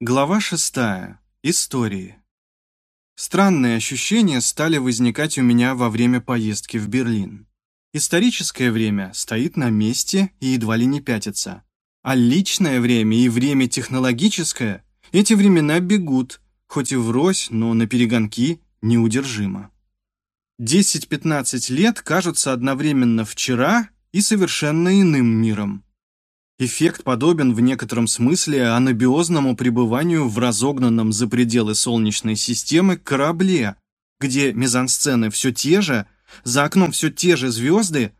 Глава шестая. Истории. Странные ощущения стали возникать у меня во время поездки в Берлин. Историческое время стоит на месте и едва ли не пятится. А личное время и время технологическое, эти времена бегут, хоть и врозь, но на перегонки неудержимо. 10-15 лет кажутся одновременно вчера и совершенно иным миром. Эффект подобен в некотором смысле анабиозному пребыванию в разогнанном за пределы Солнечной системы корабле, где мизансцены все те же, за окном все те же звезды,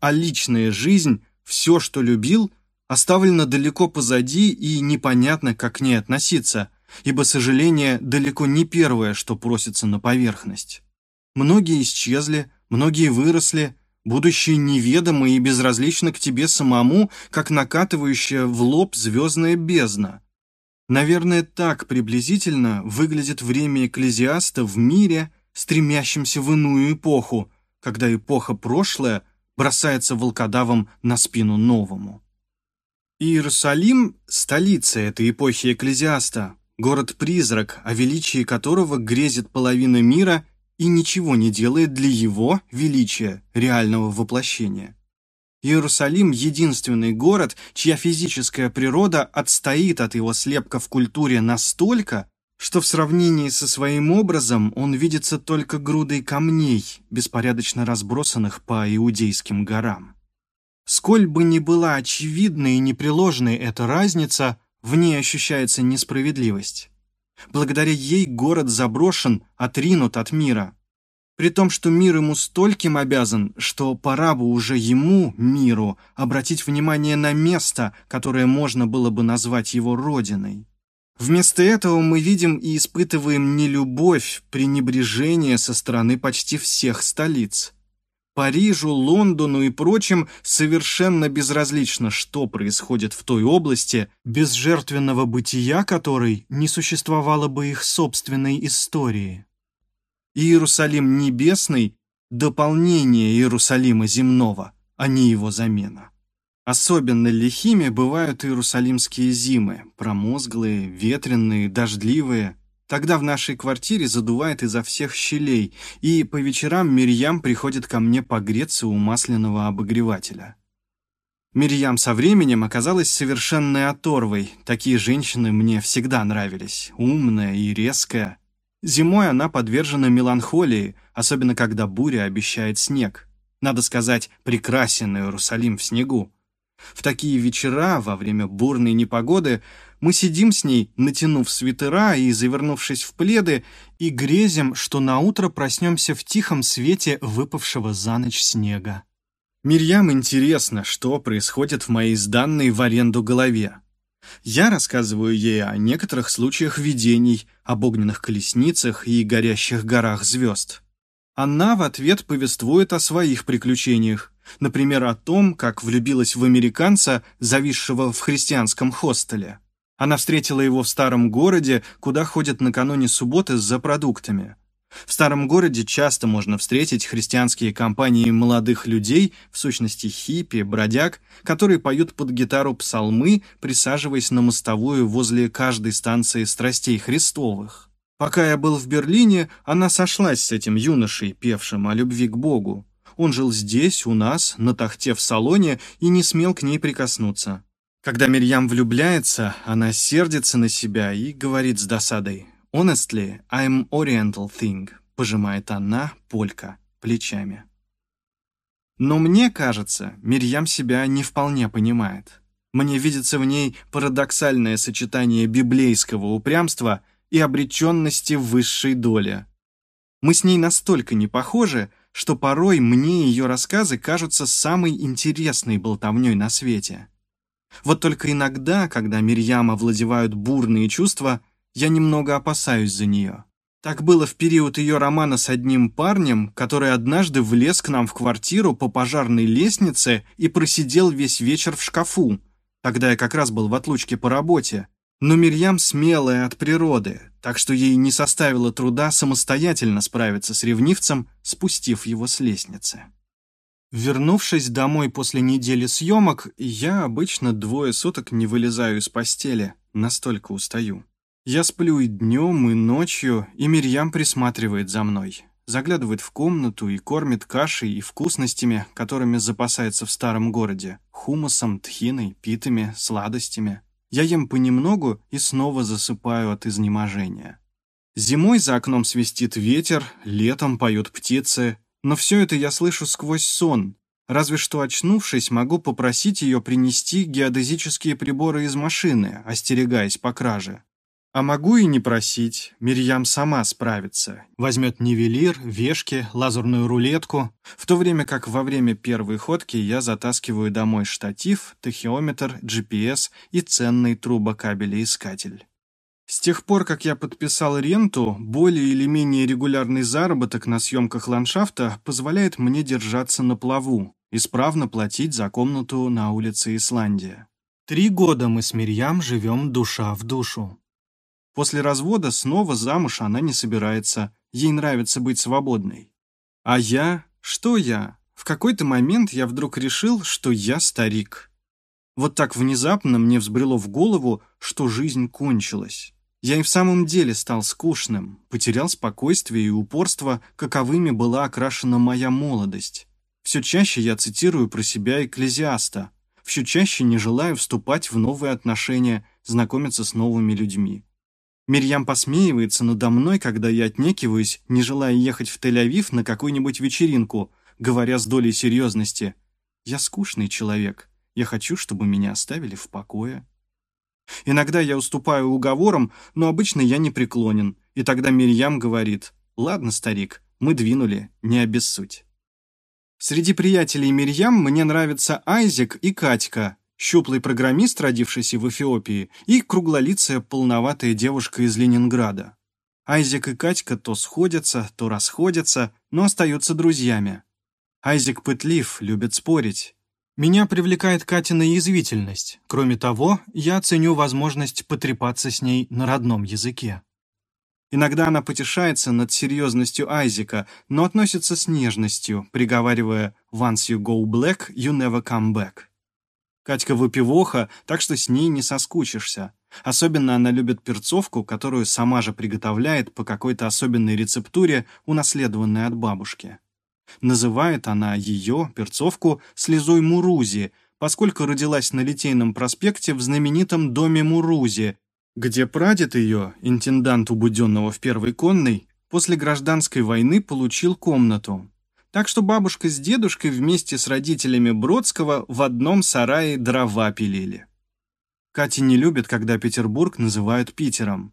а личная жизнь, все, что любил, оставлена далеко позади и непонятно, как к ней относиться, ибо сожаление далеко не первое, что просится на поверхность. Многие исчезли, многие выросли, Будущее неведомо и безразлично к тебе самому, как накатывающая в лоб звездная бездна. Наверное, так приблизительно выглядит время экклезиаста в мире, стремящемся в иную эпоху, когда эпоха прошлая бросается волкодавом на спину новому. Иерусалим – столица этой эпохи экклезиаста, город-призрак, о величии которого грезит половина мира и ничего не делает для его величия, реального воплощения. Иерусалим – единственный город, чья физическая природа отстоит от его слепка в культуре настолько, что в сравнении со своим образом он видится только грудой камней, беспорядочно разбросанных по иудейским горам. Сколь бы ни была очевидной и непреложной эта разница, в ней ощущается несправедливость. Благодаря ей город заброшен, отринут от мира. При том, что мир ему стольким обязан, что пора бы уже ему, миру, обратить внимание на место, которое можно было бы назвать его родиной. Вместо этого мы видим и испытываем не любовь, пренебрежение со стороны почти всех столиц. Парижу, Лондону и прочим совершенно безразлично, что происходит в той области, без жертвенного бытия которой не существовало бы их собственной истории. Иерусалим небесный – дополнение Иерусалима земного, а не его замена. Особенно лихими бывают иерусалимские зимы, промозглые, ветреные, дождливые – Тогда в нашей квартире задувает изо всех щелей, и по вечерам Мирьям приходит ко мне погреться у масляного обогревателя. Мирьям со временем оказалась совершенной оторвой. Такие женщины мне всегда нравились, умная и резкая. Зимой она подвержена меланхолии, особенно когда буря обещает снег. Надо сказать, прекрасен Иерусалим в снегу. В такие вечера, во время бурной непогоды, мы сидим с ней, натянув свитера и завернувшись в пледы, и грезим, что наутро проснемся в тихом свете выпавшего за ночь снега. Мирьям интересно, что происходит в моей сданной в аренду голове. Я рассказываю ей о некоторых случаях видений, об огненных колесницах и горящих горах звезд. Она в ответ повествует о своих приключениях, например, о том, как влюбилась в американца, зависшего в христианском хостеле. Она встретила его в старом городе, куда ходят накануне субботы за продуктами. В старом городе часто можно встретить христианские компании молодых людей, в сущности хиппи, бродяг, которые поют под гитару псалмы, присаживаясь на мостовую возле каждой станции страстей Христовых. Пока я был в Берлине, она сошлась с этим юношей, певшим о любви к Богу. Он жил здесь, у нас, на тахте в салоне, и не смел к ней прикоснуться. Когда Мирьям влюбляется, она сердится на себя и говорит с досадой «Honestly, I'm oriental thing», пожимает она, полька, плечами. Но мне кажется, Мирьям себя не вполне понимает. Мне видится в ней парадоксальное сочетание библейского упрямства и обреченности высшей доли. Мы с ней настолько не похожи, что порой мне ее рассказы кажутся самой интересной болтовней на свете. Вот только иногда, когда Мирьям овладевают бурные чувства, я немного опасаюсь за нее. Так было в период ее романа с одним парнем, который однажды влез к нам в квартиру по пожарной лестнице и просидел весь вечер в шкафу. Тогда я как раз был в отлучке по работе. Но Мирьям смелая от природы, так что ей не составило труда самостоятельно справиться с ревнивцем, спустив его с лестницы. Вернувшись домой после недели съемок, я обычно двое суток не вылезаю из постели, настолько устаю. Я сплю и днем, и ночью, и Мирьям присматривает за мной. Заглядывает в комнату и кормит кашей и вкусностями, которыми запасается в старом городе. Хумусом, тхиной, питами, сладостями. Я ем понемногу и снова засыпаю от изнеможения. Зимой за окном свистит ветер, летом поют птицы, но все это я слышу сквозь сон, разве что очнувшись, могу попросить ее принести геодезические приборы из машины, остерегаясь по краже. А могу и не просить, Мирьям сама справится. Возьмет нивелир, вешки, лазерную рулетку, в то время как во время первой ходки я затаскиваю домой штатив, тахиометр, GPS и ценный трубокабелеискатель. С тех пор, как я подписал ренту, более или менее регулярный заработок на съемках ландшафта позволяет мне держаться на плаву, исправно платить за комнату на улице Исландия. Три года мы с Мирьям живем душа в душу. После развода снова замуж она не собирается, ей нравится быть свободной. А я? Что я? В какой-то момент я вдруг решил, что я старик. Вот так внезапно мне взбрело в голову, что жизнь кончилась. Я и в самом деле стал скучным, потерял спокойствие и упорство, каковыми была окрашена моя молодость. Все чаще я цитирую про себя экклезиаста, все чаще не желаю вступать в новые отношения, знакомиться с новыми людьми. Мирьям посмеивается надо мной, когда я отнекиваюсь, не желая ехать в Тель-Авив на какую-нибудь вечеринку, говоря с долей серьезности. Я скучный человек. Я хочу, чтобы меня оставили в покое. Иногда я уступаю уговорам, но обычно я не преклонен. И тогда Мирьям говорит, «Ладно, старик, мы двинули, не обессудь». Среди приятелей Мирьям мне нравятся Айзек и Катька, щуплый программист, родившийся в Эфиопии, и круглолицая полноватая девушка из Ленинграда. Айзек и Катька то сходятся, то расходятся, но остаются друзьями. Айзек пытлив, любит спорить. Меня привлекает Катина язвительность. Кроме того, я ценю возможность потрепаться с ней на родном языке. Иногда она потешается над серьезностью Айзека, но относится с нежностью, приговаривая «Once you go black, you never come back». Катька выпивоха, так что с ней не соскучишься. Особенно она любит перцовку, которую сама же приготовляет по какой-то особенной рецептуре, унаследованной от бабушки. Называет она ее, перцовку, слезой Мурузи, поскольку родилась на Литейном проспекте в знаменитом доме Мурузи, где прадед ее, интендант убуденного в Первой конной, после гражданской войны получил комнату, так что бабушка с дедушкой вместе с родителями Бродского в одном сарае дрова пилили. Катя не любит, когда Петербург называют Питером.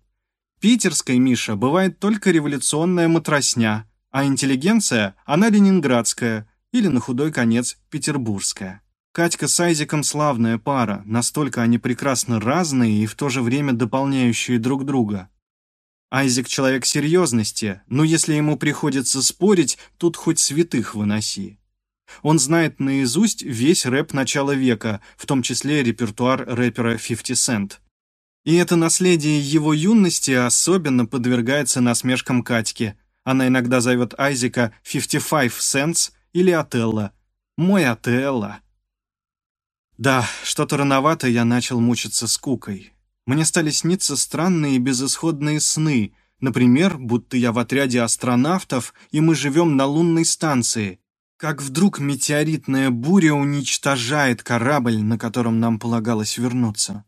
Питерской, Миша, бывает только революционная матросня, а интеллигенция, она ленинградская или, на худой конец, петербургская. Катька с Айзиком славная пара, настолько они прекрасно разные и в то же время дополняющие друг друга. Айзек человек серьезности, но если ему приходится спорить, тут хоть святых выноси. Он знает наизусть весь рэп начала века, в том числе репертуар рэпера 50 Cent. И это наследие его юности особенно подвергается насмешкам Катьки. Она иногда зовет Айзека 55 Cents или Отелло. Мой Отелло. Да, что-то рановато я начал мучиться скукой. Мне стали сниться странные безысходные сны, например, будто я в отряде астронавтов, и мы живем на лунной станции. Как вдруг метеоритная буря уничтожает корабль, на котором нам полагалось вернуться.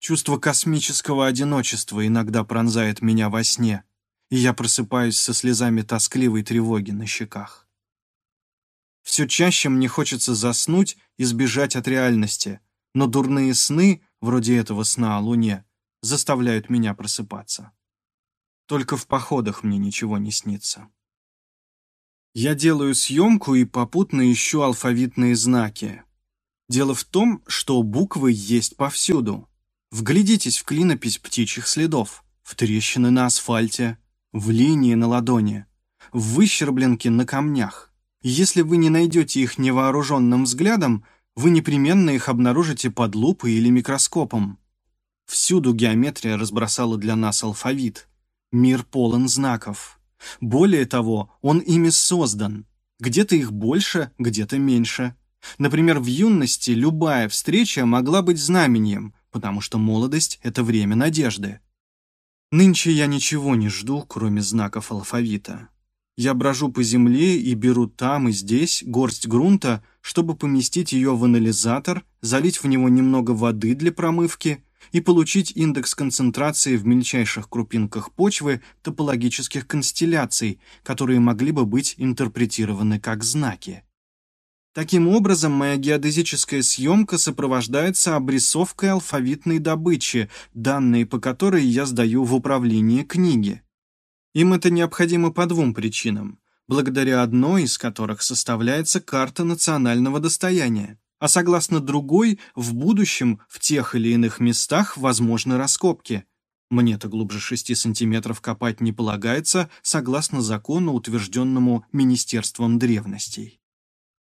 Чувство космического одиночества иногда пронзает меня во сне, и я просыпаюсь со слезами тоскливой тревоги на щеках. Все чаще мне хочется заснуть и сбежать от реальности, но дурные сны вроде этого сна о Луне, заставляют меня просыпаться. Только в походах мне ничего не снится. Я делаю съемку и попутно ищу алфавитные знаки. Дело в том, что буквы есть повсюду. Вглядитесь в клинопись птичьих следов, в трещины на асфальте, в линии на ладони, в выщербленке на камнях. Если вы не найдете их невооруженным взглядом, вы непременно их обнаружите под лупой или микроскопом. Всюду геометрия разбросала для нас алфавит. Мир полон знаков. Более того, он ими создан. Где-то их больше, где-то меньше. Например, в юности любая встреча могла быть знаменем, потому что молодость — это время надежды. Нынче я ничего не жду, кроме знаков алфавита. Я брожу по земле и беру там и здесь горсть грунта, чтобы поместить ее в анализатор, залить в него немного воды для промывки и получить индекс концентрации в мельчайших крупинках почвы топологических констелляций, которые могли бы быть интерпретированы как знаки. Таким образом, моя геодезическая съемка сопровождается обрисовкой алфавитной добычи, данные по которой я сдаю в управление книги. Им это необходимо по двум причинам, благодаря одной из которых составляется карта национального достояния, а согласно другой, в будущем в тех или иных местах возможны раскопки. Мне-то глубже 6 сантиметров копать не полагается, согласно закону, утвержденному Министерством древностей.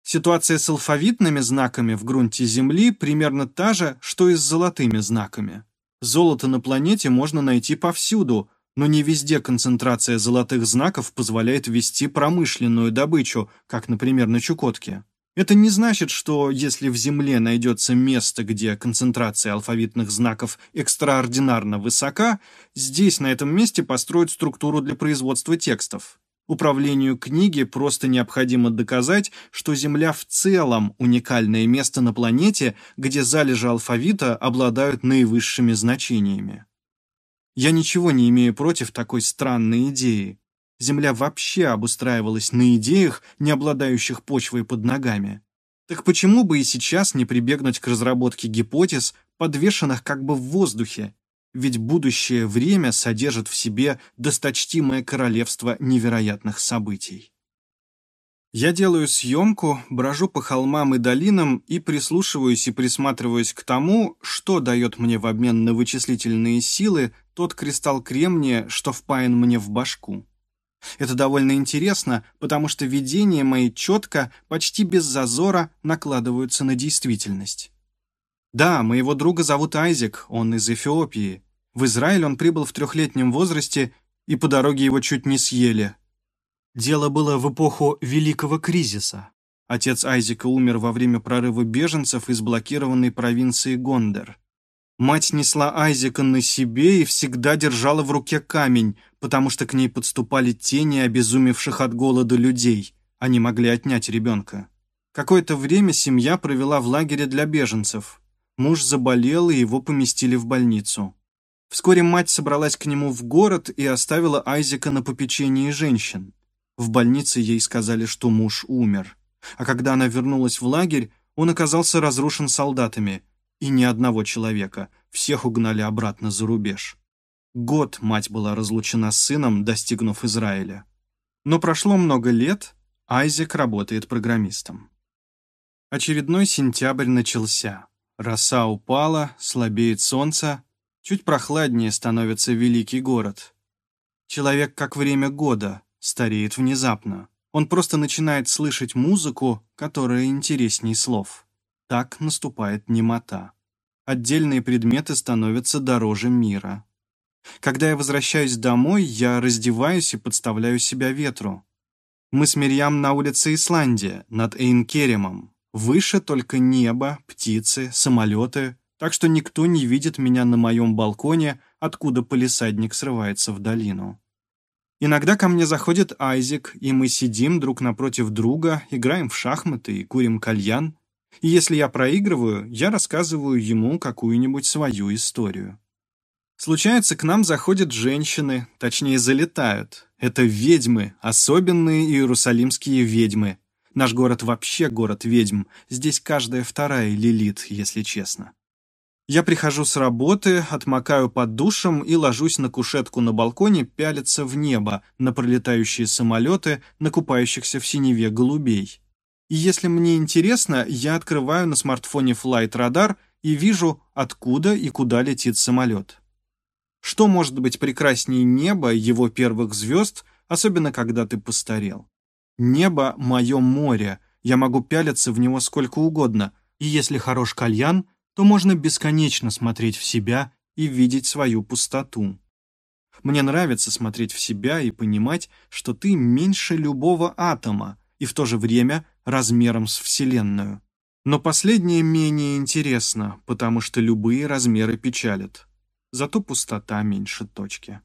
Ситуация с алфавитными знаками в грунте Земли примерно та же, что и с золотыми знаками. Золото на планете можно найти повсюду, но не везде концентрация золотых знаков позволяет вести промышленную добычу, как, например, на Чукотке. Это не значит, что если в Земле найдется место, где концентрация алфавитных знаков экстраординарно высока, здесь, на этом месте, построят структуру для производства текстов. Управлению книги просто необходимо доказать, что Земля в целом уникальное место на планете, где залежи алфавита обладают наивысшими значениями. Я ничего не имею против такой странной идеи. Земля вообще обустраивалась на идеях, не обладающих почвой под ногами. Так почему бы и сейчас не прибегнуть к разработке гипотез, подвешенных как бы в воздухе, ведь будущее время содержит в себе досточтимое королевство невероятных событий. Я делаю съемку, брожу по холмам и долинам и прислушиваюсь и присматриваюсь к тому, что дает мне в обмен на вычислительные силы тот кристалл кремния, что впаян мне в башку. Это довольно интересно, потому что видения мои четко, почти без зазора, накладываются на действительность. Да, моего друга зовут Айзек, он из Эфиопии. В Израиль он прибыл в трехлетнем возрасте, и по дороге его чуть не съели. Дело было в эпоху Великого кризиса. Отец Айзека умер во время прорыва беженцев из блокированной провинции Гондер. Мать несла Айзека на себе и всегда держала в руке камень, потому что к ней подступали тени обезумевших от голода людей. Они могли отнять ребенка. Какое-то время семья провела в лагере для беженцев. Муж заболел, и его поместили в больницу. Вскоре мать собралась к нему в город и оставила Айзека на попечении женщин. В больнице ей сказали, что муж умер. А когда она вернулась в лагерь, он оказался разрушен солдатами. И ни одного человека. Всех угнали обратно за рубеж. Год мать была разлучена с сыном, достигнув Израиля. Но прошло много лет, Айзек работает программистом. Очередной сентябрь начался. Роса упала, слабеет солнце, Чуть прохладнее становится великий город. Человек, как время года, стареет внезапно. Он просто начинает слышать музыку, которая интересней слов. Так наступает немота. Отдельные предметы становятся дороже мира. Когда я возвращаюсь домой, я раздеваюсь и подставляю себя ветру. Мы с Мирьям на улице Исландия, над Эйнкеремом. Выше только небо, птицы, самолеты, так что никто не видит меня на моем балконе, откуда полисадник срывается в долину. Иногда ко мне заходит Айзек, и мы сидим друг напротив друга, играем в шахматы и курим кальян. И если я проигрываю, я рассказываю ему какую-нибудь свою историю. Случается, к нам заходят женщины, точнее, залетают. Это ведьмы, особенные иерусалимские ведьмы. Наш город вообще город ведьм, здесь каждая вторая лилит, если честно. Я прихожу с работы, отмокаю под душем и ложусь на кушетку на балконе пялиться в небо, на пролетающие самолеты, на купающихся в синеве голубей. И если мне интересно, я открываю на смартфоне Flight Radar и вижу, откуда и куда летит самолет. Что может быть прекраснее неба, его первых звезд, особенно когда ты постарел? Небо — мое море, я могу пялиться в него сколько угодно, и если хорош кальян — то можно бесконечно смотреть в себя и видеть свою пустоту. Мне нравится смотреть в себя и понимать, что ты меньше любого атома и в то же время размером с Вселенную. Но последнее менее интересно, потому что любые размеры печалят. Зато пустота меньше точки.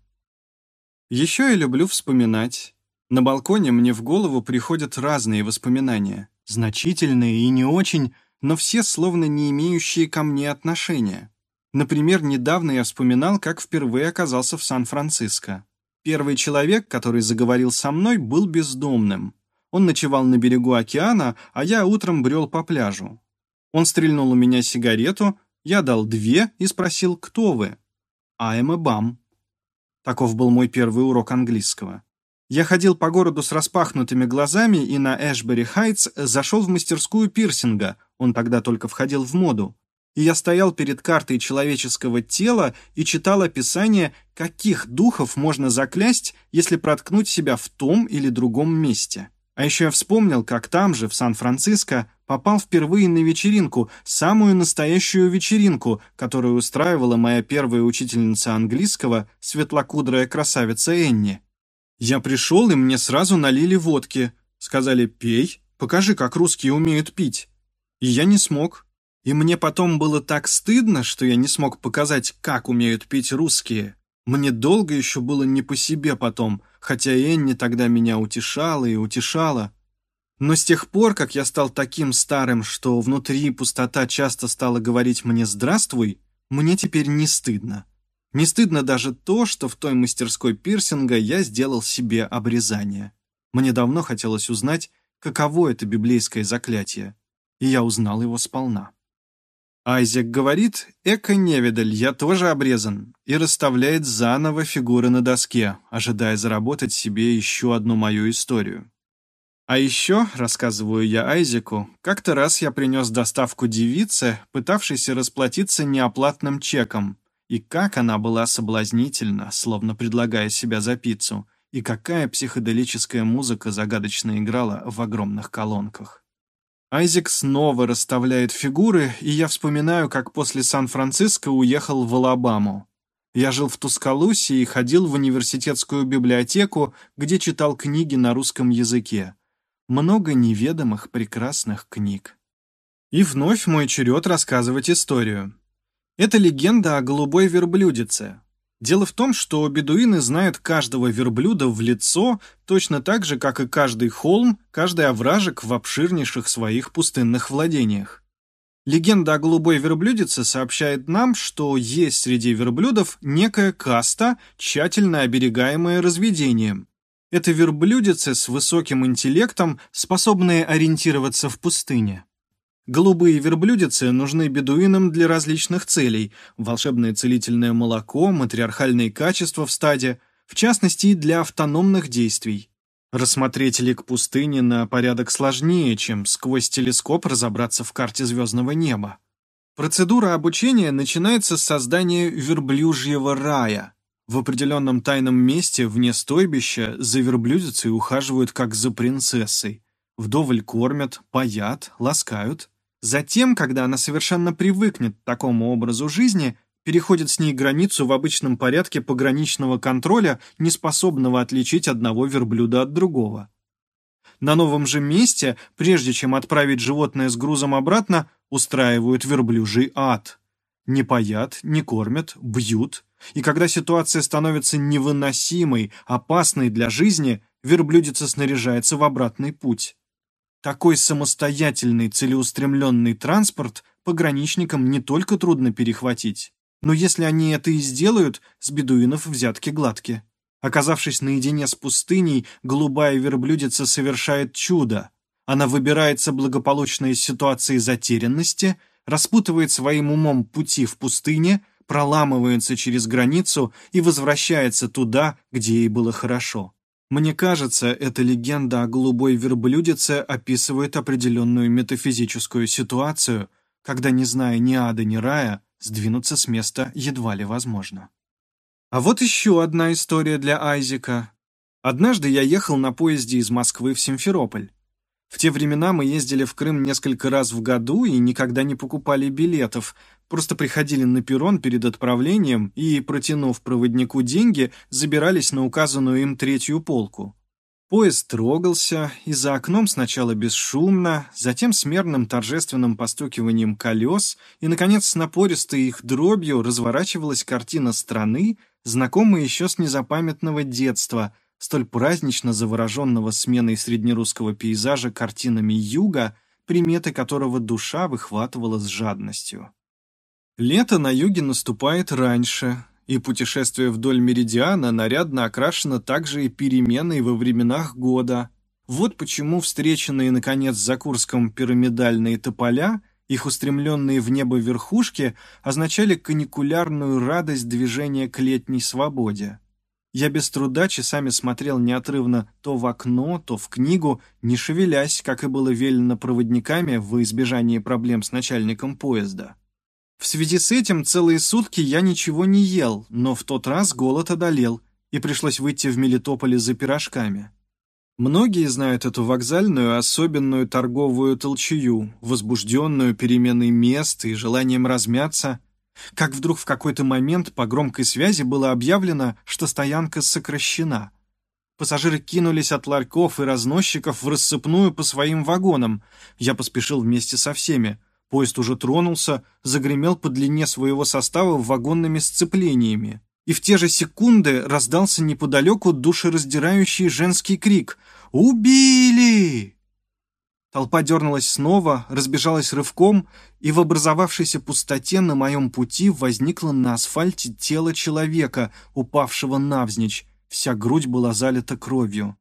Еще я люблю вспоминать. На балконе мне в голову приходят разные воспоминания, значительные и не очень, но все словно не имеющие ко мне отношения. Например, недавно я вспоминал, как впервые оказался в Сан-Франциско. Первый человек, который заговорил со мной, был бездомным. Он ночевал на берегу океана, а я утром брел по пляжу. Он стрельнул у меня сигарету, я дал две и спросил, кто вы? «I'm a bum». Таков был мой первый урок английского. Я ходил по городу с распахнутыми глазами и на Эшбери Хайтс зашел в мастерскую пирсинга, он тогда только входил в моду. И я стоял перед картой человеческого тела и читал описание, каких духов можно заклясть, если проткнуть себя в том или другом месте. А еще я вспомнил, как там же, в Сан-Франциско, попал впервые на вечеринку, самую настоящую вечеринку, которую устраивала моя первая учительница английского, светлокудрая красавица Энни. Я пришел, и мне сразу налили водки. Сказали «пей, покажи, как русские умеют пить». И я не смог. И мне потом было так стыдно, что я не смог показать, как умеют пить русские. Мне долго еще было не по себе потом, хотя Энни тогда меня утешала и утешала. Но с тех пор, как я стал таким старым, что внутри пустота часто стала говорить мне «здравствуй», мне теперь не стыдно. Не стыдно даже то, что в той мастерской пирсинга я сделал себе обрезание. Мне давно хотелось узнать, каково это библейское заклятие, и я узнал его сполна. Айзек говорит, эко-невидаль, я тоже обрезан, и расставляет заново фигуры на доске, ожидая заработать себе еще одну мою историю. А еще, рассказываю я Айзеку, как-то раз я принес доставку девице, пытавшейся расплатиться неоплатным чеком, и как она была соблазнительна, словно предлагая себя за пиццу, и какая психоделическая музыка загадочно играла в огромных колонках. Айзек снова расставляет фигуры, и я вспоминаю, как после Сан-Франциско уехал в Алабаму. Я жил в Тускалусе и ходил в университетскую библиотеку, где читал книги на русском языке. Много неведомых прекрасных книг. И вновь мой черед рассказывать историю. Это легенда о голубой верблюдице, Дело в том, что бедуины знают каждого верблюда в лицо точно так же, как и каждый холм, каждый овражек в обширнейших своих пустынных владениях. Легенда о голубой верблюдице сообщает нам, что есть среди верблюдов некая каста, тщательно оберегаемая разведением. Это верблюдицы с высоким интеллектом, способные ориентироваться в пустыне. Голубые верблюдицы нужны бедуинам для различных целей – волшебное целительное молоко, матриархальные качества в стаде, в частности для автономных действий. Рассмотреть лик пустыни на порядок сложнее, чем сквозь телескоп разобраться в карте звездного неба. Процедура обучения начинается с создания верблюжьего рая. В определенном тайном месте вне стойбища за верблюдицей ухаживают как за принцессой. Вдоволь кормят, паят, ласкают. Затем, когда она совершенно привыкнет к такому образу жизни, переходит с ней границу в обычном порядке пограничного контроля, не способного отличить одного верблюда от другого. На новом же месте, прежде чем отправить животное с грузом обратно, устраивают верблюжий ад. Не паят, не кормят, бьют. И когда ситуация становится невыносимой, опасной для жизни, верблюдица снаряжается в обратный путь. Такой самостоятельный целеустремленный транспорт пограничникам не только трудно перехватить, но если они это и сделают, с бедуинов взятки гладки. Оказавшись наедине с пустыней, голубая верблюдица совершает чудо. Она выбирается благополучно из ситуации затерянности, распутывает своим умом пути в пустыне, проламывается через границу и возвращается туда, где ей было хорошо. Мне кажется, эта легенда о голубой верблюдице описывает определенную метафизическую ситуацию, когда, не зная ни ада, ни рая, сдвинуться с места едва ли возможно. А вот еще одна история для Айзека. Однажды я ехал на поезде из Москвы в Симферополь. В те времена мы ездили в Крым несколько раз в году и никогда не покупали билетов, просто приходили на перрон перед отправлением и, протянув проводнику деньги, забирались на указанную им третью полку. Поезд трогался, и за окном сначала бесшумно, затем с мерным торжественным постукиванием колес, и, наконец, с напористой их дробью разворачивалась картина страны, знакомая еще с незапамятного детства, столь празднично завороженного сменой среднерусского пейзажа картинами юга, приметы которого душа выхватывала с жадностью. Лето на юге наступает раньше, и путешествие вдоль меридиана нарядно окрашено также и переменой во временах года. Вот почему встреченные, наконец, за Курском пирамидальные тополя, их устремленные в небо верхушки, означали каникулярную радость движения к летней свободе. Я без труда часами смотрел неотрывно то в окно, то в книгу, не шевелясь, как и было велено проводниками в избежании проблем с начальником поезда. В связи с этим целые сутки я ничего не ел, но в тот раз голод одолел, и пришлось выйти в Мелитополе за пирожками. Многие знают эту вокзальную особенную торговую толчую, возбужденную переменой мест и желанием размяться, как вдруг в какой-то момент по громкой связи было объявлено, что стоянка сокращена. Пассажиры кинулись от ларьков и разносчиков в рассыпную по своим вагонам. Я поспешил вместе со всеми. Поезд уже тронулся, загремел по длине своего состава вагонными сцеплениями. И в те же секунды раздался неподалеку душераздирающий женский крик «Убили!». Толпа дернулась снова, разбежалась рывком, и в образовавшейся пустоте на моем пути возникло на асфальте тело человека, упавшего навзничь, вся грудь была залита кровью.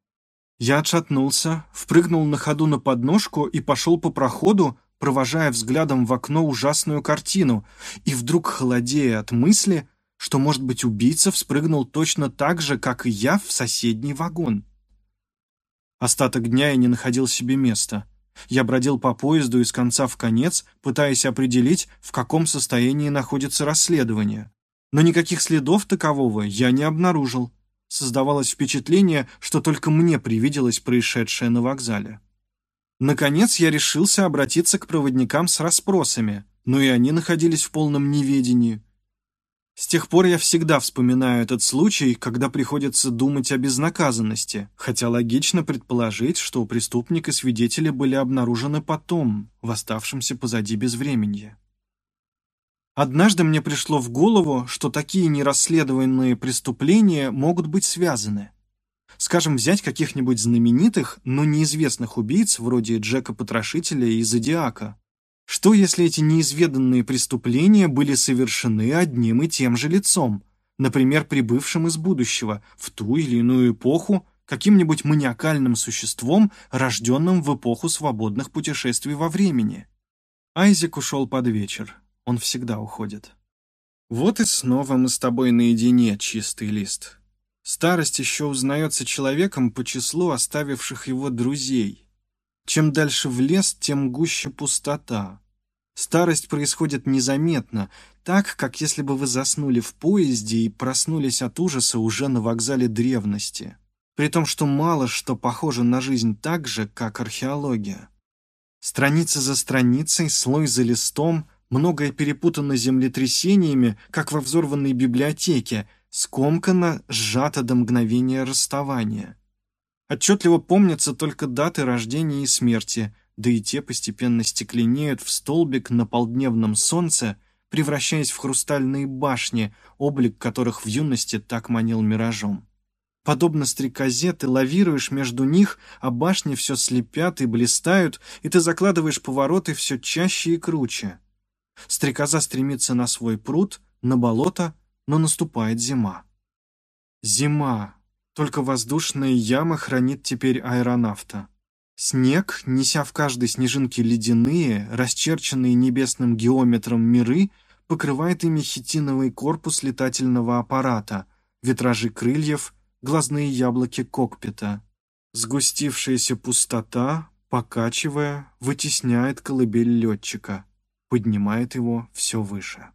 Я отшатнулся, впрыгнул на ходу на подножку и пошел по проходу, провожая взглядом в окно ужасную картину, и вдруг холодея от мысли, что, может быть, убийца вспрыгнул точно так же, как и я, в соседний вагон. Остаток дня я не находил себе места. Я бродил по поезду из конца в конец, пытаясь определить, в каком состоянии находится расследование. Но никаких следов такового я не обнаружил. Создавалось впечатление, что только мне привиделось происшедшее на вокзале. Наконец я решился обратиться к проводникам с расспросами, но и они находились в полном неведении. С тех пор я всегда вспоминаю этот случай, когда приходится думать о безнаказанности, хотя логично предположить, что преступник и свидетели были обнаружены потом, в оставшемся позади безвременье. Однажды мне пришло в голову, что такие нерасследованные преступления могут быть связаны. Скажем, взять каких-нибудь знаменитых, но неизвестных убийц, вроде Джека Потрошителя и Зодиака. Что, если эти неизведанные преступления были совершены одним и тем же лицом, например, прибывшим из будущего, в ту или иную эпоху, каким-нибудь маниакальным существом, рожденным в эпоху свободных путешествий во времени? Айзек ушел под вечер. Он всегда уходит. Вот и снова мы с тобой наедине, чистый лист. Старость еще узнается человеком по числу оставивших его друзей. Чем дальше в лес, тем гуще пустота. Старость происходит незаметно, так, как если бы вы заснули в поезде и проснулись от ужаса уже на вокзале древности. При том, что мало что похоже на жизнь так же, как археология. Страница за страницей, слой за листом, многое перепутано землетрясениями, как во взорванной библиотеке – скомканно, сжато до мгновения расставания. Отчетливо помнятся только даты рождения и смерти, да и те постепенно стекленеют в столбик на полдневном солнце, превращаясь в хрустальные башни, облик которых в юности так манил миражом. Подобно стрекозе, ты лавируешь между них, а башни все слепят и блистают, и ты закладываешь повороты все чаще и круче. Стрекоза стремится на свой пруд, на болото, но наступает зима. Зима. Только воздушная яма хранит теперь аэронавта. Снег, неся в каждой снежинке ледяные, расчерченные небесным геометром миры, покрывает ими хитиновый корпус летательного аппарата, витражи крыльев, глазные яблоки кокпита. Сгустившаяся пустота, покачивая, вытесняет колыбель летчика, поднимает его все выше.